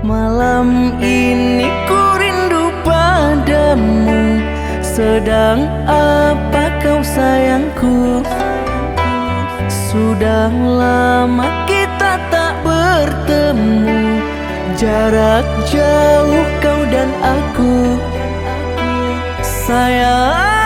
Malam ini ku rindu padamu. Sedang apa kau sayangku? Sudah lama kita tak bertemu. Jarak jauh kau dan aku. Sayang.